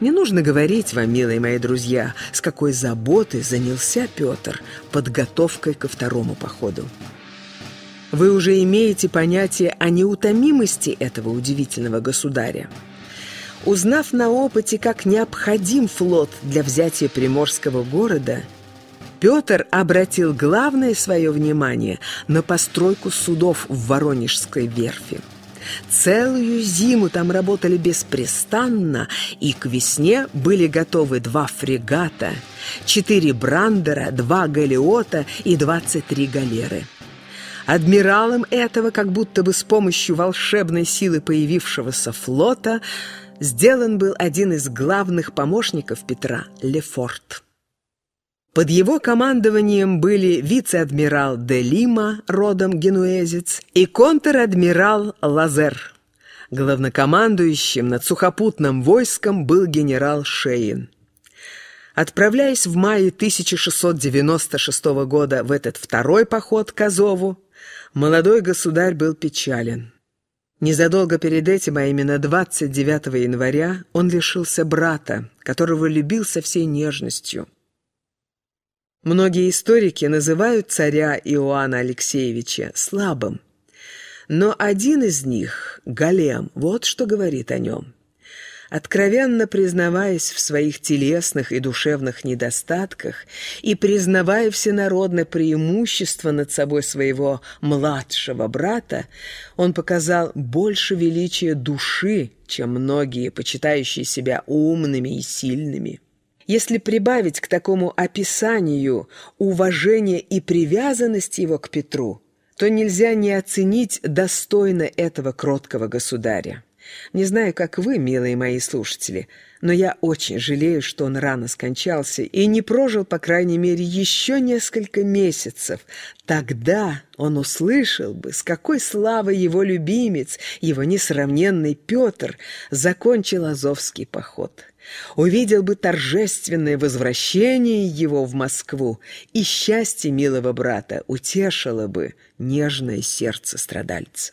Не нужно говорить вам, милые мои друзья, с какой заботой занялся Петр подготовкой ко второму походу. Вы уже имеете понятие о неутомимости этого удивительного государя. Узнав на опыте, как необходим флот для взятия приморского города, Петр обратил главное свое внимание на постройку судов в Воронежской верфи. Целую зиму там работали беспрестанно, и к весне были готовы два фрегата, четыре брандера, два галеота и двадцать три галеры. Адмиралом этого, как будто бы с помощью волшебной силы появившегося флота, сделан был один из главных помощников Петра – Лефорт. Под его командованием были вице-адмирал де Лима, родом генуэзец, и контр-адмирал Лазер. Главнокомандующим над сухопутным войском был генерал Шейн. Отправляясь в мае 1696 года в этот второй поход к Азову, молодой государь был печален. Незадолго перед этим, а именно 29 января, он лишился брата, которого любил со всей нежностью. Многие историки называют царя Иоанна Алексеевича слабым. Но один из них, Галем, вот что говорит о нем. Откровенно признаваясь в своих телесных и душевных недостатках и признавая всенародное преимущество над собой своего младшего брата, он показал больше величия души, чем многие, почитающие себя умными и сильными. Если прибавить к такому описанию уважение и привязанность его к Петру, то нельзя не оценить достойно этого кроткого государя. Не знаю, как вы, милые мои слушатели, но я очень жалею, что он рано скончался и не прожил, по крайней мере, еще несколько месяцев. Тогда он услышал бы, с какой славой его любимец, его несравненный Петр, закончил Азовский поход увидел бы торжественное возвращение его в Москву, и счастье милого брата утешило бы нежное сердце страдальца.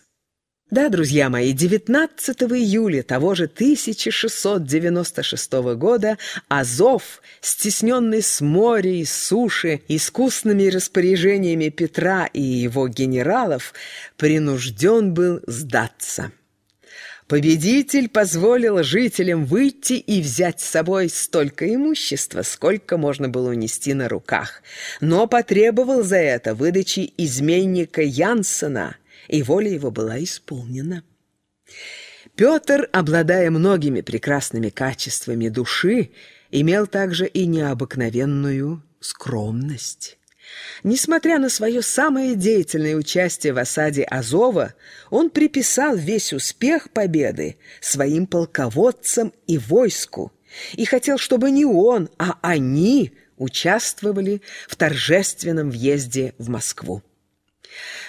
Да, друзья мои, 19 июля того же 1696 года Азов, стесненный с моря и суши искусными распоряжениями Петра и его генералов, принужден был сдаться. Победитель позволил жителям выйти и взять с собой столько имущества, сколько можно было унести на руках, но потребовал за это выдачи изменника Янсена, и воля его была исполнена. Петр, обладая многими прекрасными качествами души, имел также и необыкновенную скромность. Несмотря на свое самое деятельное участие в осаде Азова, он приписал весь успех победы своим полководцам и войску и хотел, чтобы не он, а они участвовали в торжественном въезде в Москву.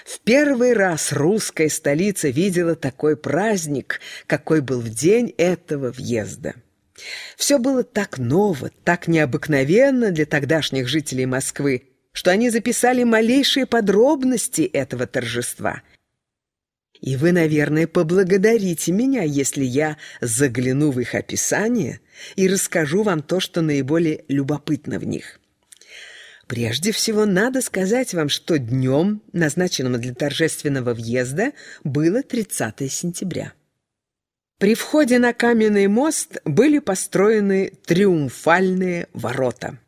В первый раз русская столица видела такой праздник, какой был в день этого въезда. Все было так ново, так необыкновенно для тогдашних жителей Москвы, что они записали малейшие подробности этого торжества. И вы, наверное, поблагодарите меня, если я загляну в их описание и расскажу вам то, что наиболее любопытно в них. Прежде всего, надо сказать вам, что днем, назначенным для торжественного въезда, было 30 сентября. При входе на каменный мост были построены триумфальные ворота.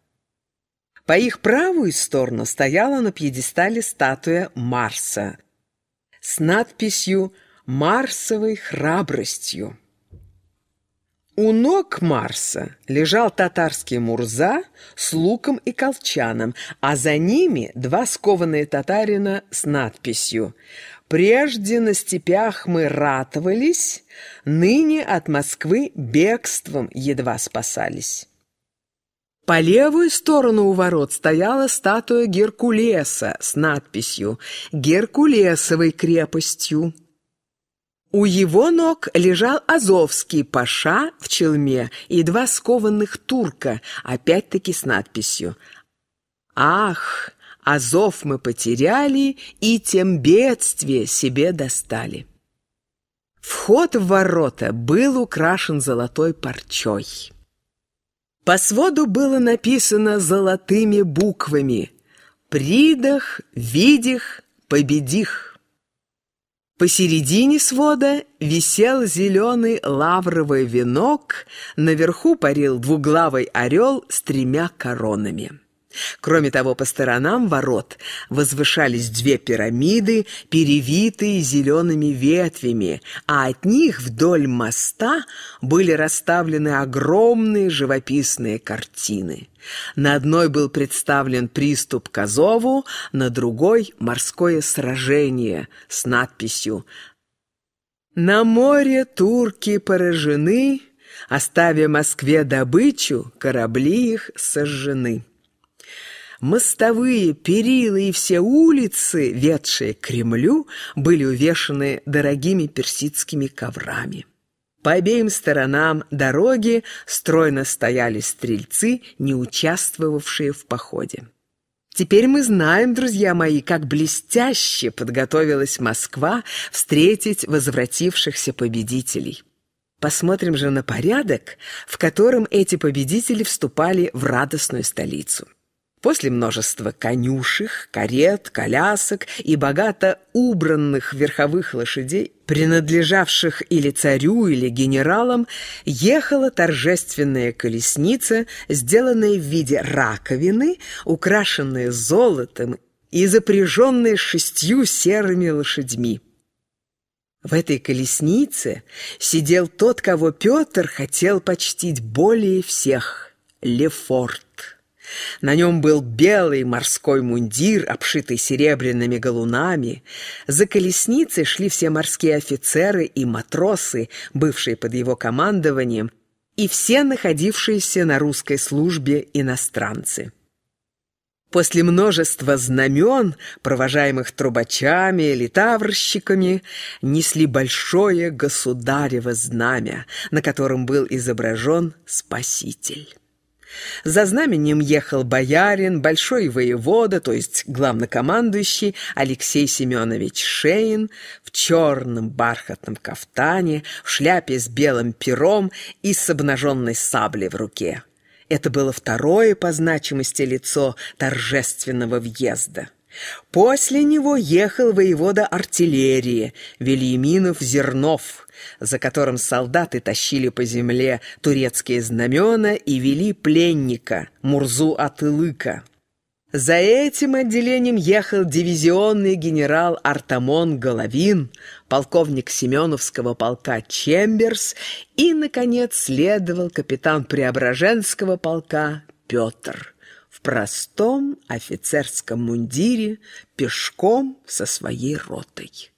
По их правую сторону стояла на пьедестале статуя Марса с надписью «Марсовой храбростью». У ног Марса лежал татарский Мурза с луком и колчаном, а за ними два скованные татарина с надписью «Прежде на степях мы ратовались, ныне от Москвы бегством едва спасались». По левую сторону у ворот стояла статуя Геркулеса с надписью «Геркулесовой крепостью». У его ног лежал Азовский паша в челме и два скованных турка, опять-таки с надписью «Ах, Азов мы потеряли, и тем бедствие себе достали». Вход в ворота был украшен золотой парчой. По своду было написано золотыми буквами «Придах, видих, победих». Посередине свода висел зеленый лавровый венок, наверху парил двуглавый орел с тремя коронами. Кроме того, по сторонам ворот возвышались две пирамиды, перевитые зелеными ветвями, а от них вдоль моста были расставлены огромные живописные картины. На одной был представлен приступ к Азову, на другой — морское сражение с надписью «На море турки поражены, оставя Москве добычу, корабли их сожжены». Мостовые, перила и все улицы, ведшие к Кремлю, были увешаны дорогими персидскими коврами. По обеим сторонам дороги стройно стояли стрельцы, не участвовавшие в походе. Теперь мы знаем, друзья мои, как блестяще подготовилась Москва встретить возвратившихся победителей. Посмотрим же на порядок, в котором эти победители вступали в радостную столицу. После множества конюшек, карет, колясок и богато убранных верховых лошадей, принадлежавших или царю, или генералам, ехала торжественная колесница, сделанная в виде раковины, украшенная золотом и запряженная шестью серыми лошадьми. В этой колеснице сидел тот, кого Петр хотел почтить более всех — Лефорт. На нем был белый морской мундир, обшитый серебряными галунами. За колесницей шли все морские офицеры и матросы, бывшие под его командованием, и все находившиеся на русской службе иностранцы. После множества знамен, провожаемых трубачами или таврщиками, несли большое государево знамя, на котором был изображен Спаситель. За знаменем ехал боярин, большой воевода, то есть главнокомандующий Алексей Семенович Шейн в черном бархатном кафтане, в шляпе с белым пером и с обнаженной саблей в руке. Это было второе по значимости лицо торжественного въезда. После него ехал воевода артиллерии Вильяминов-Зернов – за которым солдаты тащили по земле турецкие знамена и вели пленника Мурзу Атылыка. За этим отделением ехал дивизионный генерал Артамон Головин, полковник Семеновского полка Чемберс и, наконец, следовал капитан Преображенского полка Петр в простом офицерском мундире пешком со своей ротой.